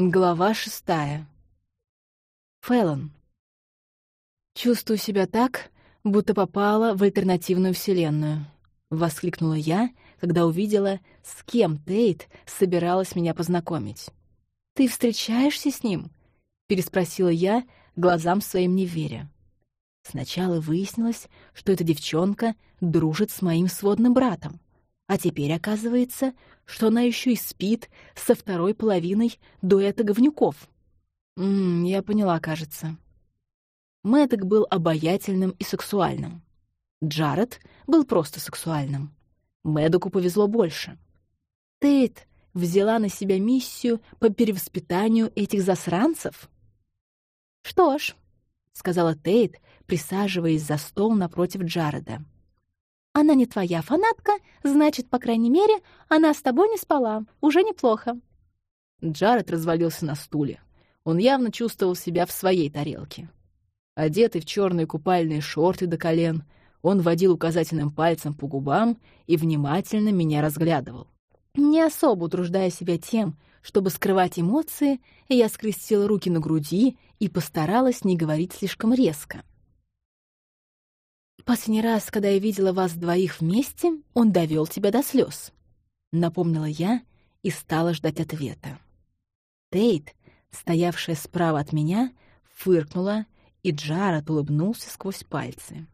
Глава шестая. Фэллон. «Чувствую себя так, будто попала в альтернативную вселенную», — воскликнула я, когда увидела, с кем Тейт собиралась меня познакомить. «Ты встречаешься с ним?» — переспросила я, глазам своим не веря. Сначала выяснилось, что эта девчонка дружит с моим сводным братом. А теперь оказывается, что она еще и спит со второй половиной дуэта говнюков. Ммм, я поняла, кажется. Мэддок был обаятельным и сексуальным. Джаред был просто сексуальным. Мэддоку повезло больше. Тейт взяла на себя миссию по перевоспитанию этих засранцев? «Что ж», — сказала Тейт, присаживаясь за стол напротив Джареда. Она не твоя фанатка, значит, по крайней мере, она с тобой не спала. Уже неплохо». Джаред развалился на стуле. Он явно чувствовал себя в своей тарелке. Одетый в черные купальные шорты до колен, он водил указательным пальцем по губам и внимательно меня разглядывал. Не особо утруждая себя тем, чтобы скрывать эмоции, я скрестила руки на груди и постаралась не говорить слишком резко. «Последний раз, когда я видела вас двоих вместе, он довел тебя до слез», — напомнила я и стала ждать ответа. Тейт, стоявшая справа от меня, фыркнула, и Джаред улыбнулся сквозь пальцы.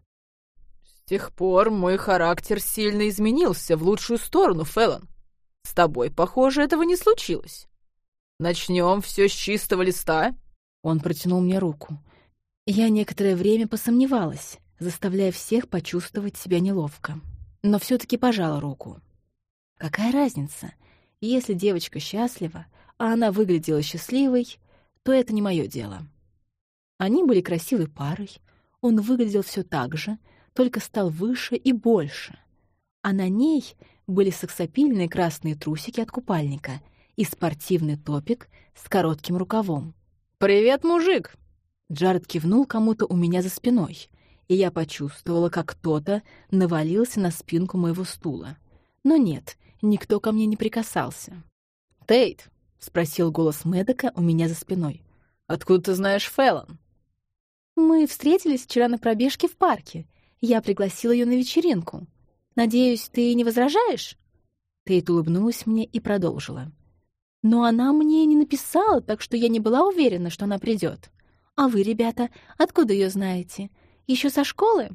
«С тех пор мой характер сильно изменился в лучшую сторону, Фэллон. С тобой, похоже, этого не случилось. Начнем все с чистого листа?» Он протянул мне руку. Я некоторое время посомневалась, заставляя всех почувствовать себя неловко. Но все таки пожала руку. Какая разница? Если девочка счастлива, а она выглядела счастливой, то это не мое дело. Они были красивой парой, он выглядел все так же, только стал выше и больше. А на ней были сексапильные красные трусики от купальника и спортивный топик с коротким рукавом. «Привет, мужик!» Джаред кивнул кому-то у меня за спиной, и я почувствовала, как кто-то навалился на спинку моего стула. Но нет, никто ко мне не прикасался. «Тейт», — спросил голос Мэддока у меня за спиной. «Откуда ты знаешь Фэллон?» «Мы встретились вчера на пробежке в парке. Я пригласила ее на вечеринку. Надеюсь, ты не возражаешь?» Тейт улыбнулась мне и продолжила. «Но она мне не написала, так что я не была уверена, что она придет. А вы, ребята, откуда ее знаете? Еще со школы?»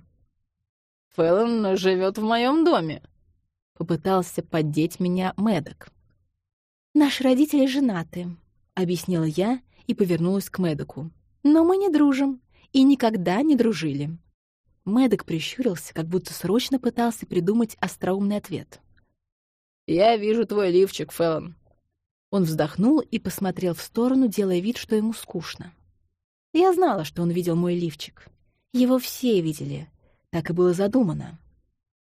«Фэллон живет в моем доме», — попытался поддеть меня Мэддок. «Наши родители женаты», — объяснила я и повернулась к Мэддоку. «Но мы не дружим и никогда не дружили». Мэддок прищурился, как будто срочно пытался придумать остроумный ответ. «Я вижу твой лифчик, Фэллон». Он вздохнул и посмотрел в сторону, делая вид, что ему скучно. Я знала, что он видел мой лифчик. Его все видели. Так и было задумано.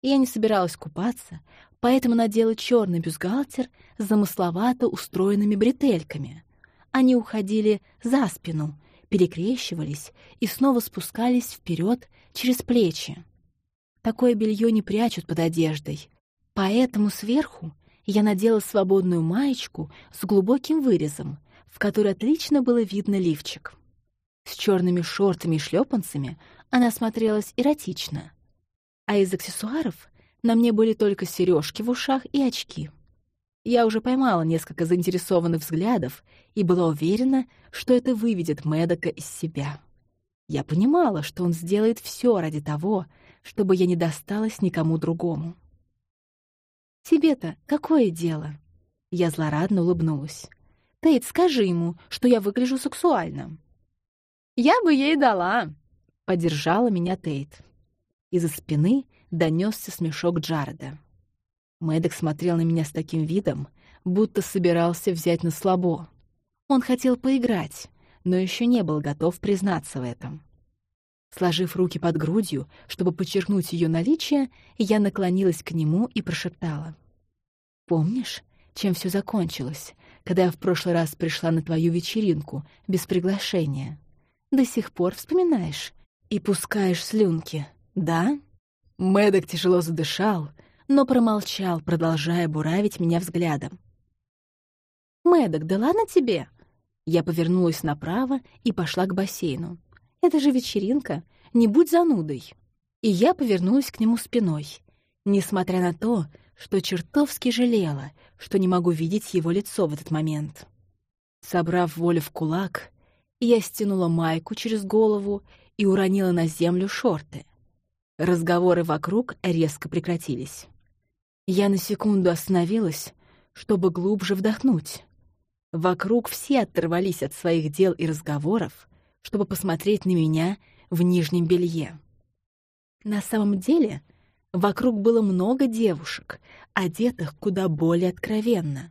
Я не собиралась купаться, поэтому надела черный бюстгальтер с замысловато устроенными бретельками. Они уходили за спину, перекрещивались и снова спускались вперед через плечи. Такое белье не прячут под одеждой, поэтому сверху я надела свободную маечку с глубоким вырезом, в которой отлично было видно лифчик. С черными шортами и шлепанцами она смотрелась эротично. А из аксессуаров на мне были только сережки в ушах и очки. Я уже поймала несколько заинтересованных взглядов и была уверена, что это выведет Мэдока из себя. Я понимала, что он сделает все ради того, чтобы я не досталась никому другому. «Тебе-то какое дело?» Я злорадно улыбнулась. «Тейт, скажи ему, что я выгляжу сексуально». «Я бы ей дала», — поддержала меня Тейт. Из-за спины донесся смешок Джареда. Мэддок смотрел на меня с таким видом, будто собирался взять на слабо. Он хотел поиграть, но еще не был готов признаться в этом. Сложив руки под грудью, чтобы подчеркнуть ее наличие, я наклонилась к нему и прошептала. «Помнишь, чем все закончилось, когда я в прошлый раз пришла на твою вечеринку без приглашения?» до сих пор вспоминаешь и пускаешь слюнки, да?» Мэддок тяжело задышал, но промолчал, продолжая буравить меня взглядом. «Мэддок, да ладно тебе?» Я повернулась направо и пошла к бассейну. Это же вечеринка, не будь занудой. И я повернулась к нему спиной, несмотря на то, что чертовски жалела, что не могу видеть его лицо в этот момент. Собрав волю в кулак, я стянула майку через голову и уронила на землю шорты. Разговоры вокруг резко прекратились. Я на секунду остановилась, чтобы глубже вдохнуть. Вокруг все оторвались от своих дел и разговоров, чтобы посмотреть на меня в нижнем белье. На самом деле, вокруг было много девушек, одетых куда более откровенно.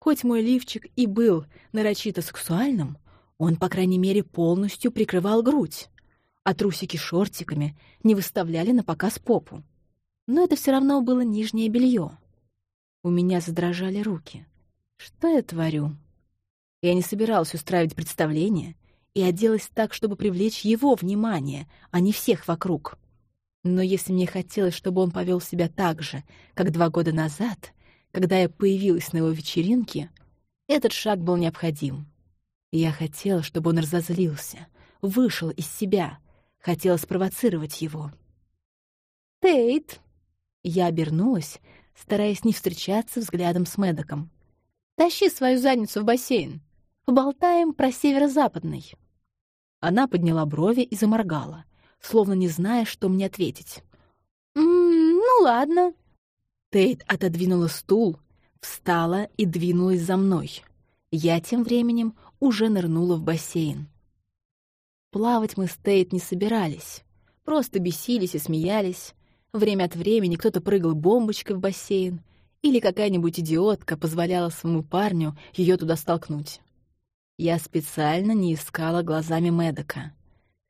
Хоть мой лифчик и был нарочито сексуальным, он, по крайней мере, полностью прикрывал грудь, а трусики шортиками не выставляли на показ попу. Но это все равно было нижнее белье. У меня задрожали руки. Что я творю? Я не собиралась устраивать представление и оделась так, чтобы привлечь его внимание, а не всех вокруг. Но если мне хотелось, чтобы он повел себя так же, как два года назад, когда я появилась на его вечеринке, этот шаг был необходим. Я хотела, чтобы он разозлился, вышел из себя, хотела спровоцировать его. «Тейт!» Я обернулась, стараясь не встречаться взглядом с Мэддоком. «Тащи свою задницу в бассейн. Поболтаем про северо-западный». Она подняла брови и заморгала, словно не зная, что мне ответить. «М -м, «Ну ладно». Тейт отодвинула стул, встала и двинулась за мной. Я тем временем уже нырнула в бассейн. Плавать мы с Тейт не собирались. Просто бесились и смеялись. Время от времени кто-то прыгал бомбочкой в бассейн, или какая-нибудь идиотка позволяла своему парню ее туда столкнуть. Я специально не искала глазами Медока,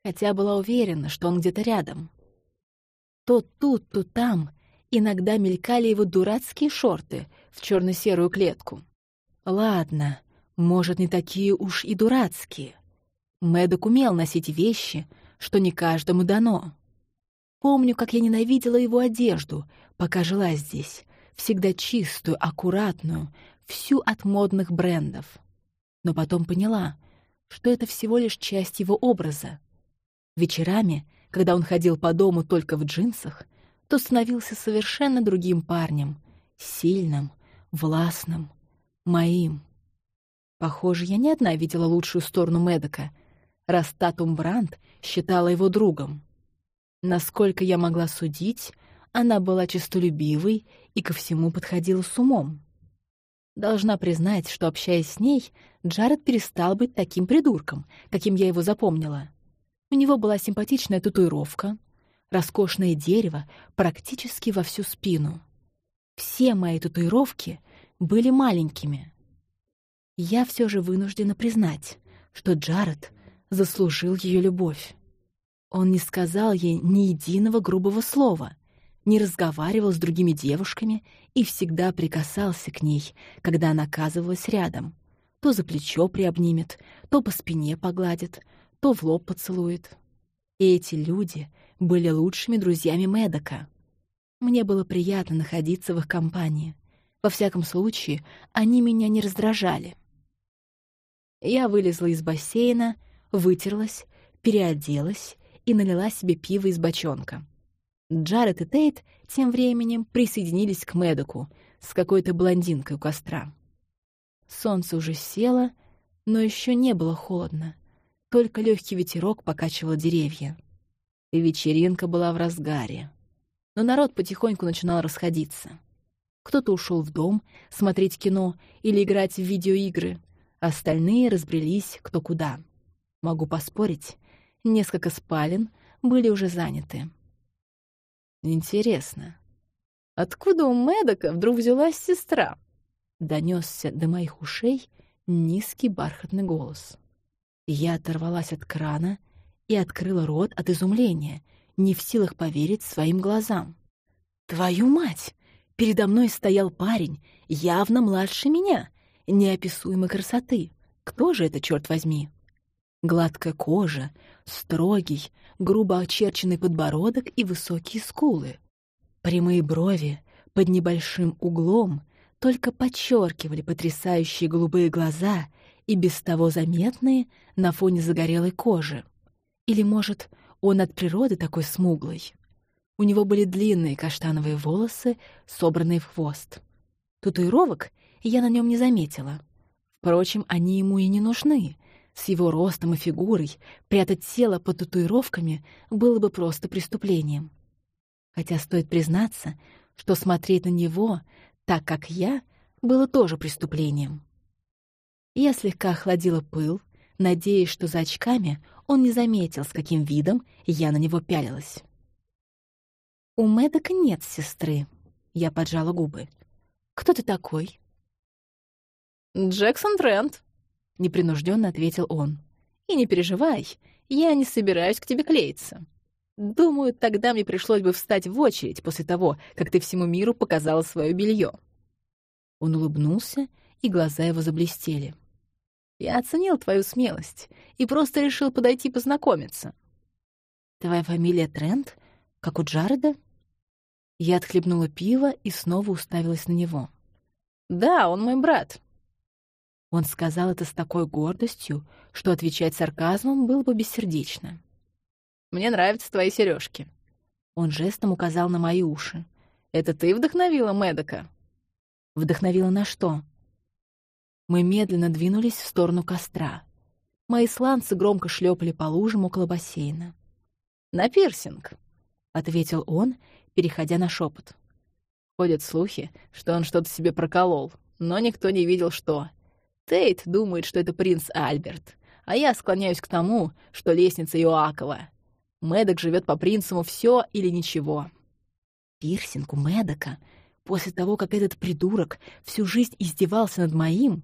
хотя была уверена, что он где-то рядом. То тут, то там иногда мелькали его дурацкие шорты в черно серую клетку. Ладно, может, не такие уж и дурацкие. Мэддок умел носить вещи, что не каждому дано. Помню, как я ненавидела его одежду, пока жила здесь, всегда чистую, аккуратную, всю от модных брендов. Но потом поняла, что это всего лишь часть его образа. Вечерами, когда он ходил по дому только в джинсах, то становился совершенно другим парнем, сильным, властным, моим. Похоже, я не одна видела лучшую сторону Медока, раз Татум Брандт считала его другом. Насколько я могла судить, она была честолюбивой и ко всему подходила с умом. Должна признать, что, общаясь с ней, Джаред перестал быть таким придурком, каким я его запомнила. У него была симпатичная татуировка, роскошное дерево практически во всю спину. Все мои татуировки были маленькими. Я все же вынуждена признать, что Джаред заслужил ее любовь. Он не сказал ей ни единого грубого слова, не разговаривал с другими девушками и всегда прикасался к ней, когда она оказывалась рядом. То за плечо приобнимет, то по спине погладит, то в лоб поцелует. И эти люди были лучшими друзьями Медока. Мне было приятно находиться в их компании. Во всяком случае, они меня не раздражали. Я вылезла из бассейна, вытерлась, переоделась и налила себе пиво из бочонка. Джаред и Тейт тем временем присоединились к Мэдоку с какой-то блондинкой у костра. Солнце уже село, но еще не было холодно. Только легкий ветерок покачивал деревья. Вечеринка была в разгаре. Но народ потихоньку начинал расходиться. Кто-то ушел в дом смотреть кино или играть в видеоигры, Остальные разбрелись кто куда. Могу поспорить, несколько спален были уже заняты. Интересно, откуда у Мэдока вдруг взялась сестра? Донесся до моих ушей низкий бархатный голос. Я оторвалась от крана и открыла рот от изумления, не в силах поверить своим глазам. «Твою мать! Передо мной стоял парень, явно младше меня, неописуемой красоты. Кто же это, черт возьми? Гладкая кожа, строгий, грубо очерченный подбородок и высокие скулы. Прямые брови под небольшим углом только подчеркивали потрясающие голубые глаза и без того заметные на фоне загорелой кожи. Или, может, он от природы такой смуглый. У него были длинные каштановые волосы, собранные в хвост. Татуировок я на нем не заметила. Впрочем, они ему и не нужны. С его ростом и фигурой прятать тело под татуировками было бы просто преступлением. Хотя стоит признаться, что смотреть на него, так как я, было тоже преступлением. Я слегка охладила пыл, надеясь, что за очками он не заметил, с каким видом я на него пялилась. «У Мэддока нет сестры», — я поджала губы. «Кто ты такой?» «Джексон Трент», — непринужденно ответил он. «И не переживай, я не собираюсь к тебе клеиться. Думаю, тогда мне пришлось бы встать в очередь после того, как ты всему миру показала свое белье. Он улыбнулся, и глаза его заблестели. «Я оценил твою смелость и просто решил подойти познакомиться». «Твоя фамилия Трент, как у Джареда?» Я отхлебнула пиво и снова уставилась на него. «Да, он мой брат». Он сказал это с такой гордостью, что отвечать сарказмом было бы бессердечно. «Мне нравятся твои сережки. Он жестом указал на мои уши. «Это ты вдохновила Мэдока?» «Вдохновила на что?» Мы медленно двинулись в сторону костра. Мои сланцы громко шлепали по лужам около бассейна. «На пирсинг», — ответил он переходя на шепот. Ходят слухи, что он что-то себе проколол, но никто не видел, что. Тейт думает, что это принц Альберт, а я склоняюсь к тому, что лестница Иоакова. Мэддок живет по принципу все или ничего. Пирсинг у Мэддока, после того, как этот придурок всю жизнь издевался над моим,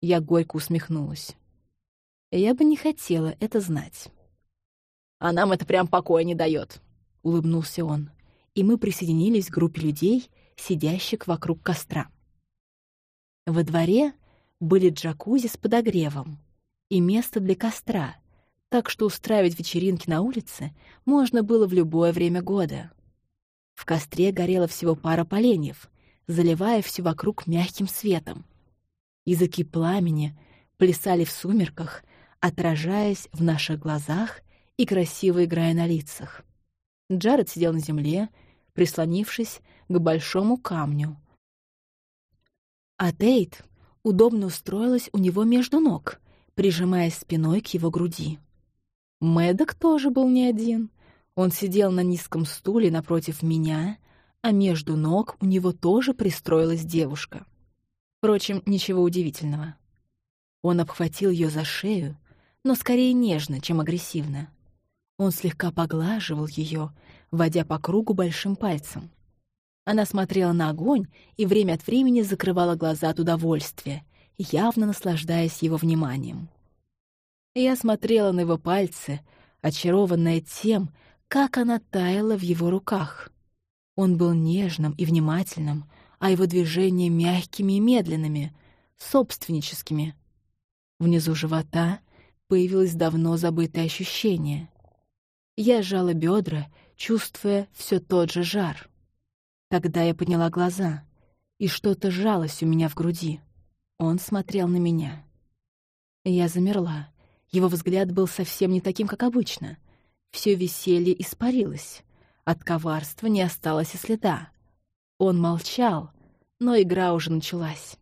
я горько усмехнулась. Я бы не хотела это знать. «А нам это прям покоя не дает, улыбнулся он и мы присоединились к группе людей, сидящих вокруг костра. Во дворе были джакузи с подогревом и место для костра, так что устраивать вечеринки на улице можно было в любое время года. В костре горело всего пара поленьев, заливая все вокруг мягким светом. Языки пламени плясали в сумерках, отражаясь в наших глазах и красиво играя на лицах. Джаред сидел на земле, прислонившись к большому камню. А Тейт удобно устроилась у него между ног, прижимаясь спиной к его груди. Мэддок тоже был не один. Он сидел на низком стуле напротив меня, а между ног у него тоже пристроилась девушка. Впрочем, ничего удивительного. Он обхватил ее за шею, но скорее нежно, чем агрессивно. Он слегка поглаживал ее, водя по кругу большим пальцем. Она смотрела на огонь и время от времени закрывала глаза от удовольствия, явно наслаждаясь его вниманием. Я смотрела на его пальцы, очарованная тем, как она таяла в его руках. Он был нежным и внимательным, а его движения мягкими и медленными, собственническими. Внизу живота появилось давно забытое ощущение. Я сжала бедра, чувствуя все тот же жар. Тогда я подняла глаза, и что-то сжалось у меня в груди. Он смотрел на меня. Я замерла. Его взгляд был совсем не таким, как обычно. Все веселье испарилось. От коварства не осталось и следа. Он молчал, но игра уже началась.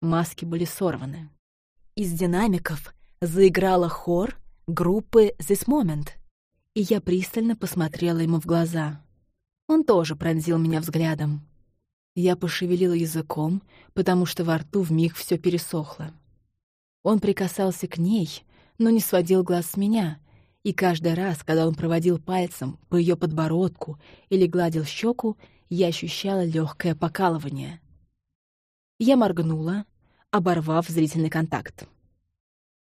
Маски были сорваны. Из динамиков заиграла хор группы «This Moment», и я пристально посмотрела ему в глаза. Он тоже пронзил меня взглядом. Я пошевелила языком, потому что во рту вмиг все пересохло. Он прикасался к ней, но не сводил глаз с меня, и каждый раз, когда он проводил пальцем по ее подбородку или гладил щеку, я ощущала легкое покалывание. Я моргнула, оборвав зрительный контакт.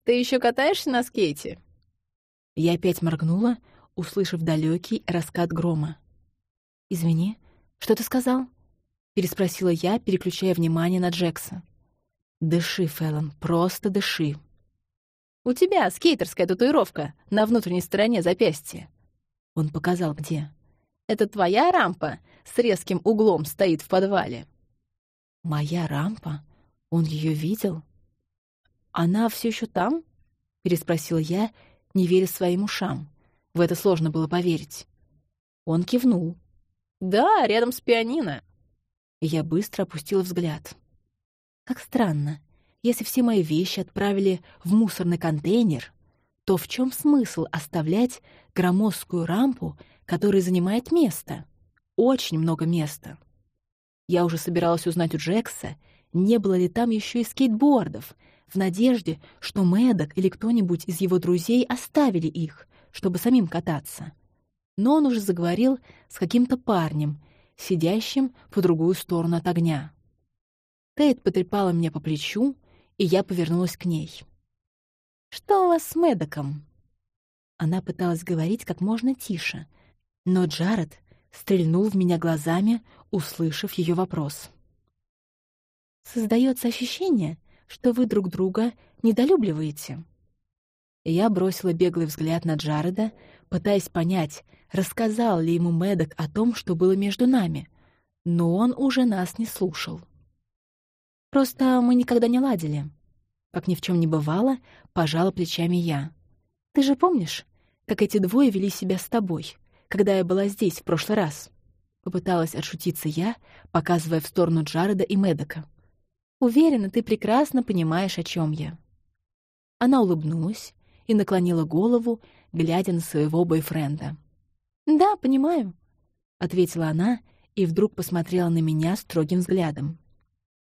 «Ты еще катаешься на скейте?» Я опять моргнула, услышав далекий раскат грома. «Извини, что ты сказал?» — переспросила я, переключая внимание на Джекса. «Дыши, Фэллон, просто дыши». «У тебя скейтерская татуировка на внутренней стороне запястья». Он показал, где. «Это твоя рампа с резким углом стоит в подвале». «Моя рампа? Он ее видел?» «Она все еще там?» — переспросил я, не веря своим ушам. В это сложно было поверить. Он кивнул. «Да, рядом с пианино». Я быстро опустила взгляд. Как странно. Если все мои вещи отправили в мусорный контейнер, то в чем смысл оставлять громоздкую рампу, которая занимает место? Очень много места. Я уже собиралась узнать у Джекса, не было ли там еще и скейтбордов, в надежде, что Мэддок или кто-нибудь из его друзей оставили их, чтобы самим кататься. Но он уже заговорил с каким-то парнем, сидящим по другую сторону от огня. Тейт потрепала меня по плечу, и я повернулась к ней. «Что у вас с Мэддоком?» Она пыталась говорить как можно тише, но Джаред стрельнул в меня глазами, услышав ее вопрос. «Создается ощущение, что вы друг друга недолюбливаете». Я бросила беглый взгляд на Джареда, пытаясь понять, рассказал ли ему Мэддок о том, что было между нами, но он уже нас не слушал. Просто мы никогда не ладили. Как ни в чем не бывало, пожала плечами я. Ты же помнишь, как эти двое вели себя с тобой, когда я была здесь в прошлый раз?» Попыталась отшутиться я, показывая в сторону Джареда и Медока. «Уверена, ты прекрасно понимаешь, о чем я». Она улыбнулась и наклонила голову, глядя на своего бойфренда. «Да, понимаю», — ответила она и вдруг посмотрела на меня строгим взглядом.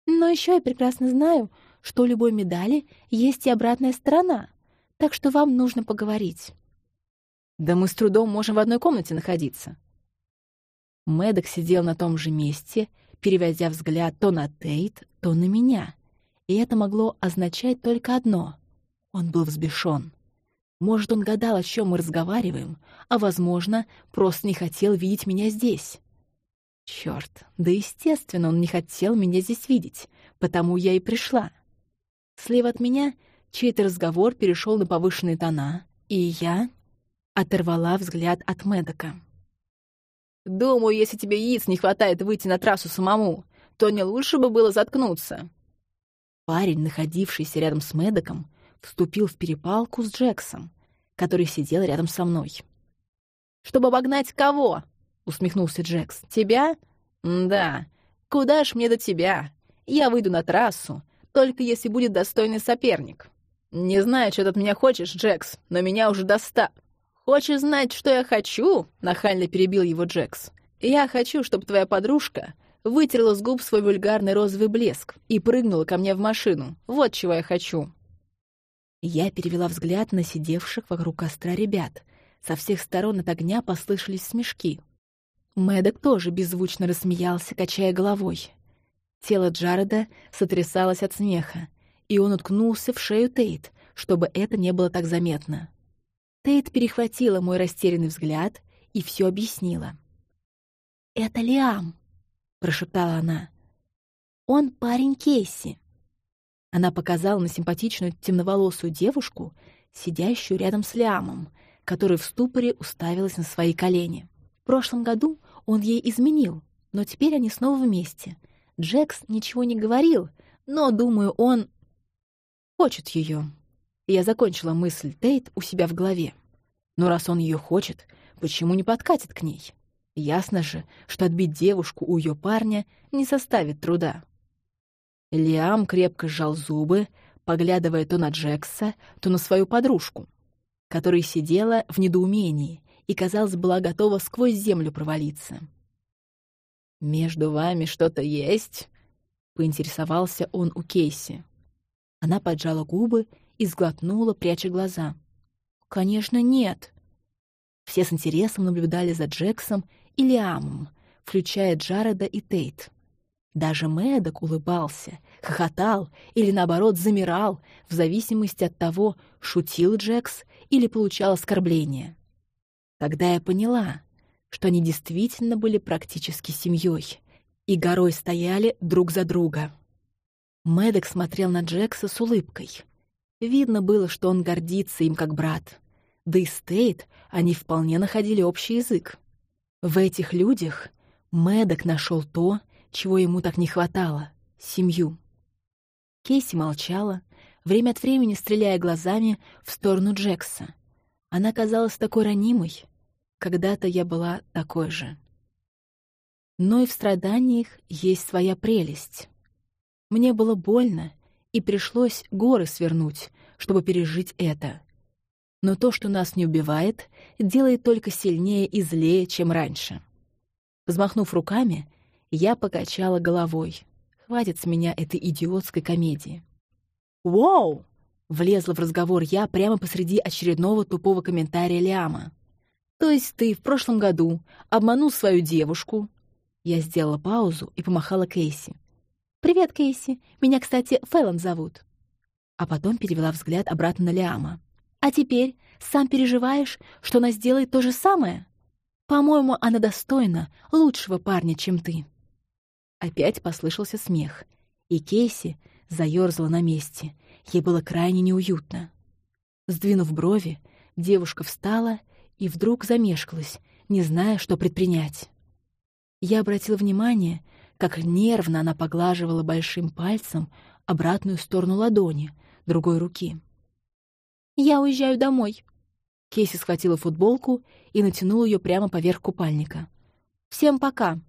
Но еще я прекрасно знаю, что у любой медали есть и обратная сторона, так что вам нужно поговорить». «Да мы с трудом можем в одной комнате находиться». Мэддок сидел на том же месте, переводя взгляд то на Тейт, то на меня. И это могло означать только одно — он был взбешен. Может, он гадал, о чем мы разговариваем, а, возможно, просто не хотел видеть меня здесь. Черт, да естественно, он не хотел меня здесь видеть, потому я и пришла. Слева от меня чей-то разговор перешел на повышенные тона, и я оторвала взгляд от Медока. «Думаю, если тебе яиц не хватает выйти на трассу самому, то не лучше бы было заткнуться». Парень, находившийся рядом с Медоком, вступил в перепалку с Джексом, который сидел рядом со мной. «Чтобы обогнать кого?» — усмехнулся Джекс. «Тебя? Да. Куда ж мне до тебя? Я выйду на трассу, только если будет достойный соперник. Не знаю, что ты от меня хочешь, Джекс, но меня уже доста...» «Хочешь знать, что я хочу?» — нахально перебил его Джекс. «Я хочу, чтобы твоя подружка вытерла с губ свой вульгарный розовый блеск и прыгнула ко мне в машину. Вот чего я хочу». Я перевела взгляд на сидевших вокруг костра ребят. Со всех сторон от огня послышались смешки. Мэддок тоже беззвучно рассмеялся, качая головой. Тело Джареда сотрясалось от смеха, и он уткнулся в шею Тейт, чтобы это не было так заметно. Тейт перехватила мой растерянный взгляд и все объяснила. «Это Лиам», — прошептала она. «Он парень Кейси». Она показала на симпатичную темноволосую девушку, сидящую рядом с Лиамом, который в ступоре уставилась на свои колени. В прошлом году он ей изменил, но теперь они снова вместе. Джекс ничего не говорил, но, думаю, он... хочет ее. Я закончила мысль Тейт у себя в голове. Но раз он ее хочет, почему не подкатит к ней? Ясно же, что отбить девушку у ее парня не составит труда. Лиам крепко сжал зубы, поглядывая то на Джекса, то на свою подружку, которая сидела в недоумении и, казалось, была готова сквозь землю провалиться. «Между вами что-то есть?» — поинтересовался он у Кейси. Она поджала губы и сглотнула, пряча глаза. «Конечно, нет». Все с интересом наблюдали за Джексом и Лиамом, включая Джареда и Тейт. Даже Мэддок улыбался, хохотал или, наоборот, замирал, в зависимости от того, шутил Джекс или получал оскорбление. Тогда я поняла, что они действительно были практически семьей и горой стояли друг за друга. Мэддок смотрел на Джекса с улыбкой. Видно было, что он гордится им как брат. Да и Стейт они вполне находили общий язык. В этих людях Мэддок нашел то, чего ему так не хватало — семью. Кейси молчала, время от времени стреляя глазами в сторону Джекса. Она казалась такой ранимой. Когда-то я была такой же. Но и в страданиях есть своя прелесть. Мне было больно, и пришлось горы свернуть, чтобы пережить это. Но то, что нас не убивает, делает только сильнее и злее, чем раньше. Взмахнув руками, я покачала головой. Хватит с меня этой идиотской комедии. «Вау!» — влезла в разговор я прямо посреди очередного тупого комментария Лиама. «То есть ты в прошлом году обманул свою девушку?» Я сделала паузу и помахала Кейси. «Привет, Кейси. Меня, кстати, Фэллон зовут». А потом перевела взгляд обратно на Лиама. «А теперь сам переживаешь, что она сделает то же самое? По-моему, она достойна лучшего парня, чем ты». Опять послышался смех, и Кейси заёрзала на месте. Ей было крайне неуютно. Сдвинув брови, девушка встала и вдруг замешкалась, не зная, что предпринять. Я обратил внимание, как нервно она поглаживала большим пальцем обратную сторону ладони, другой руки. «Я уезжаю домой». Кейси схватила футболку и натянула ее прямо поверх купальника. «Всем пока!»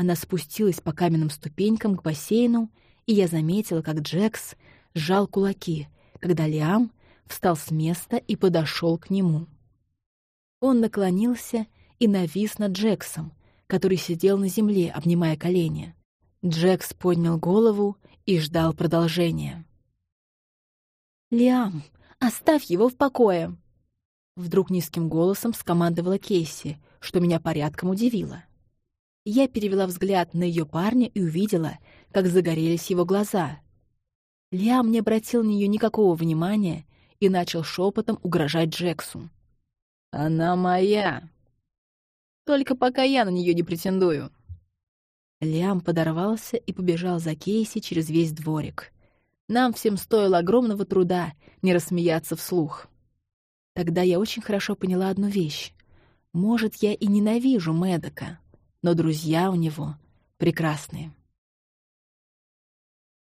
Она спустилась по каменным ступенькам к бассейну, и я заметила, как Джекс сжал кулаки, когда Лиам встал с места и подошел к нему. Он наклонился и навис над Джексом, который сидел на земле, обнимая колени. Джекс поднял голову и ждал продолжения. «Лиам, оставь его в покое!» Вдруг низким голосом скомандовала Кейси, что меня порядком удивило. Я перевела взгляд на ее парня и увидела, как загорелись его глаза. Лиам не обратил на нее никакого внимания и начал шепотом угрожать Джексу. «Она моя! Только пока я на нее не претендую!» Лиам подорвался и побежал за Кейси через весь дворик. Нам всем стоило огромного труда не рассмеяться вслух. Тогда я очень хорошо поняла одну вещь. Может, я и ненавижу Мэдока, но друзья у него прекрасные.